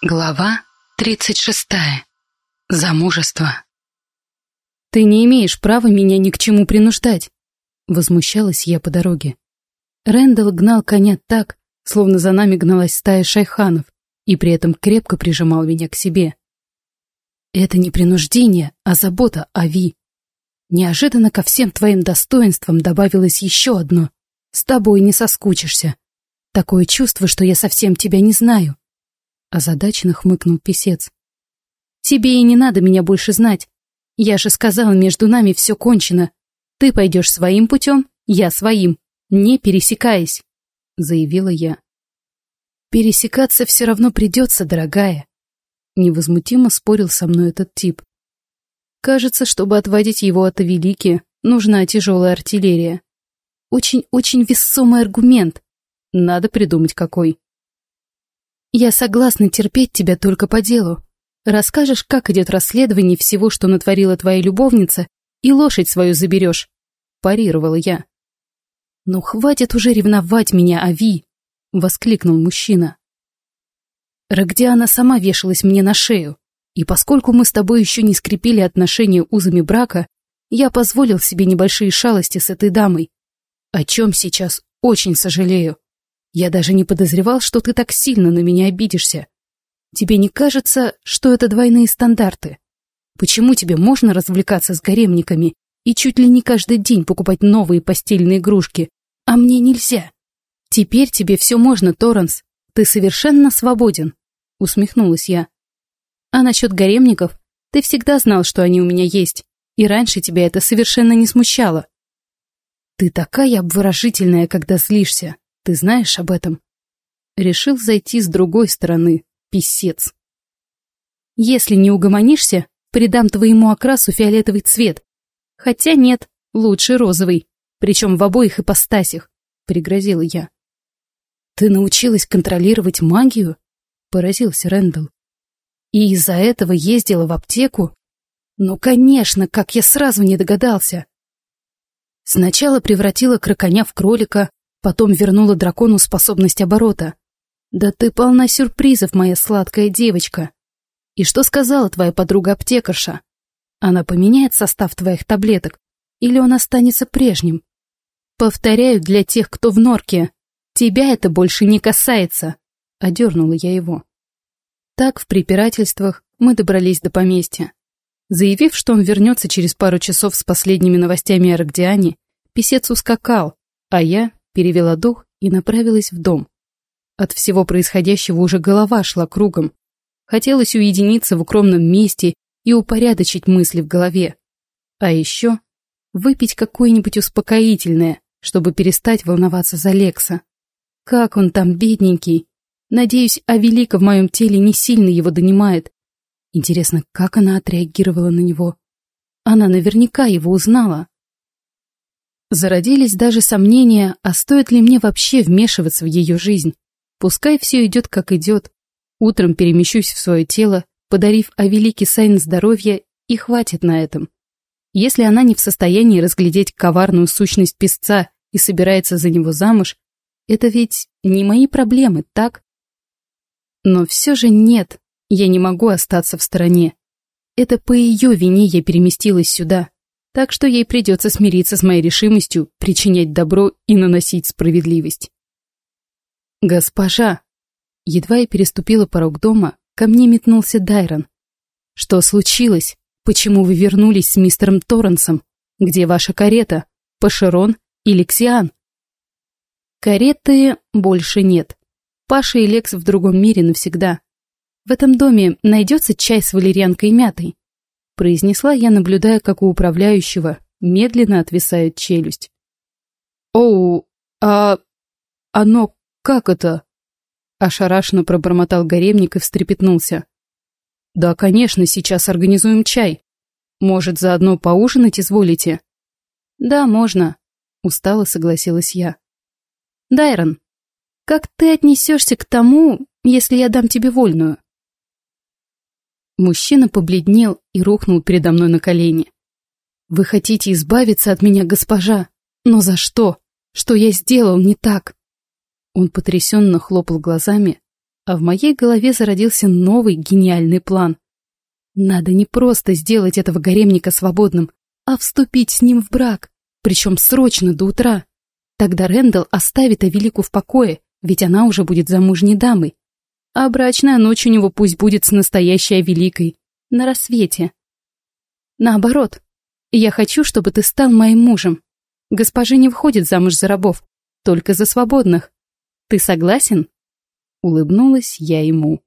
Глава 36. Замужество. «Ты не имеешь права меня ни к чему принуждать», — возмущалась я по дороге. Рэндалл гнал коня так, словно за нами гналась стая шайханов, и при этом крепко прижимал меня к себе. «Это не принуждение, а забота о Ви. Неожиданно ко всем твоим достоинствам добавилось еще одно. С тобой не соскучишься. Такое чувство, что я совсем тебя не знаю». Озадаченно хмыкнул писец. «Тебе и не надо меня больше знать. Я же сказала, между нами все кончено. Ты пойдешь своим путем, я своим, не пересекаясь», — заявила я. «Пересекаться все равно придется, дорогая», — невозмутимо спорил со мной этот тип. Кажется, чтобы отводить его от Велики, нужна тяжелая артиллерия. Очень-очень весомый аргумент. Надо придумать какой. Я согласна терпеть тебя только по делу. Расскажешь, как идет расследование всего, что натворила твоя любовница, и лошадь свою заберешь. Парировала я. Ну хватит уже ревновать меня, Ави! Воскликнул мужчина. Рогдиана сама вешалась мне на шею, и поскольку мы с тобой еще не скрепили отношения узами брака, я позволил себе небольшие шалости с этой дамой, о чем сейчас очень сожалею. Я даже не подозревал, что ты так сильно на меня обидишься. Тебе не кажется, что это двойные стандарты? Почему тебе можно развлекаться с гаремниками и чуть ли не каждый день покупать новые постельные игрушки, а мне нельзя? Теперь тебе все можно, Торренс. Ты совершенно свободен, усмехнулась я. А насчет гаремников, ты всегда знал, что они у меня есть, и раньше тебя это совершенно не смущало. Ты такая обворожительная, когда злишься. Ты знаешь об этом? Решил зайти с другой стороны, писец. Если не угомонишься, придам твоему окрасу фиолетовый цвет. Хотя нет, лучше розовый, причем в обоих ипостасях, пригрозила я. Ты научилась контролировать магию? Поразился Рэндалл. И из-за этого ездила в аптеку? Ну, конечно, как я сразу не догадался. Сначала превратила кроконя в кролика, Потом вернула дракону способность оборота. Да ты полна сюрпризов, моя сладкая девочка. И что сказала твоя подруга-аптекарша? Она поменяет состав твоих таблеток или он останется прежним? Повторяю для тех, кто в норке. Тебя это больше не касается. Одернула я его. Так, в препирательствах, мы добрались до поместья. Заявив, что он вернется через пару часов с последними новостями о Рогдиане, писец ускакал, а я перевела дух и направилась в дом. От всего происходящего уже голова шла кругом. Хотелось уединиться в укромном месте и упорядочить мысли в голове. А еще выпить какое-нибудь успокоительное, чтобы перестать волноваться за Лекса. Как он там, бедненький? Надеюсь, Авелика в моем теле не сильно его донимает. Интересно, как она отреагировала на него? Она наверняка его узнала. Зародились даже сомнения, а стоит ли мне вообще вмешиваться в ее жизнь. Пускай все идет как идет. Утром перемещусь в свое тело, подарив о великий сайн здоровья, и хватит на этом. Если она не в состоянии разглядеть коварную сущность песца и собирается за него замуж, это ведь не мои проблемы, так? Но все же нет, я не могу остаться в стороне. Это по ее вине я переместилась сюда так что ей придется смириться с моей решимостью причинять добро и наносить справедливость. «Госпожа!» Едва я переступила порог дома, ко мне метнулся Дайрон. «Что случилось? Почему вы вернулись с мистером Торренсом? Где ваша карета? Пашерон или Ксиан?» «Кареты больше нет. Паша и Лекс в другом мире навсегда. В этом доме найдется чай с валерьянкой и мятой произнесла я, наблюдая, как у управляющего медленно отвисает челюсть. «Оу, а... оно как это?» Ошарашенно пробормотал гаремник и встрепетнулся. «Да, конечно, сейчас организуем чай. Может, заодно поужинать изволите?» «Да, можно», — устало согласилась я. «Дайрон, как ты отнесешься к тому, если я дам тебе вольную?» Мужчина побледнел и рухнул передо мной на колени. «Вы хотите избавиться от меня, госпожа? Но за что? Что я сделал не так?» Он потрясенно хлопал глазами, А в моей голове зародился новый гениальный план. Надо не просто сделать этого гаремника свободным, а вступить с ним в брак, причем срочно до утра. Тогда Рэндалл оставит Авелику в покое, ведь она уже будет замужней дамой. А брачная ночь у него пусть будет с настоящей Авеликой, на рассвете. Наоборот, я хочу, чтобы ты стал моим мужем. Госпожи не входит замуж за рабов, только за свободных. Ты согласен?» Улыбнулась я ему.